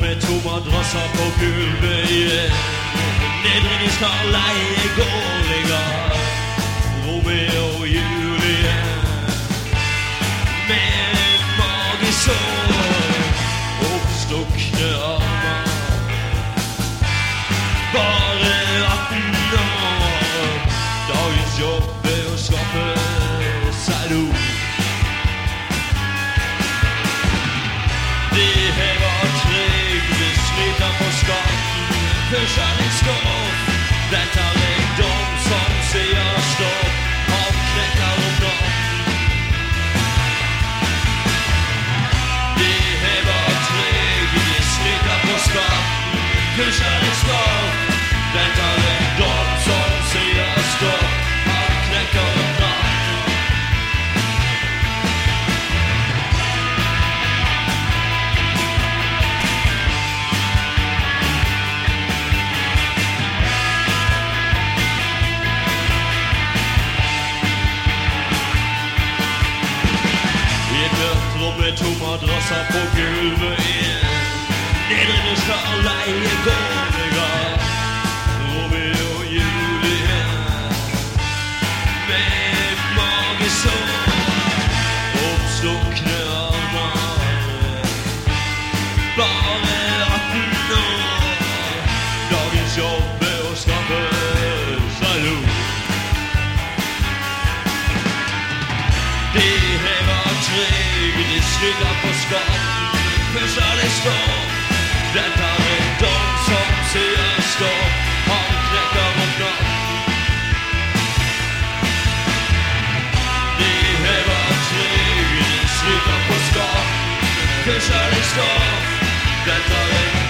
med tomma drösar på Gullberget. igjen. i er gårliga, Romeo och Julia Med en magisk sorg uppstuckna skatten, pusher litt stoff. Dette er ungdom som sier stopp, han knekker om natten. De hever trygd, slutar på skatten, pusher litt stoff. med tomme drosser på gulvet i Nætterne står og leger trygg, på skatten, Hur ska stopp. stå? Detta är dom som säger stopp, han knäcker vår natten. De är trygg, de sliter på hur ska det stopp. Detta är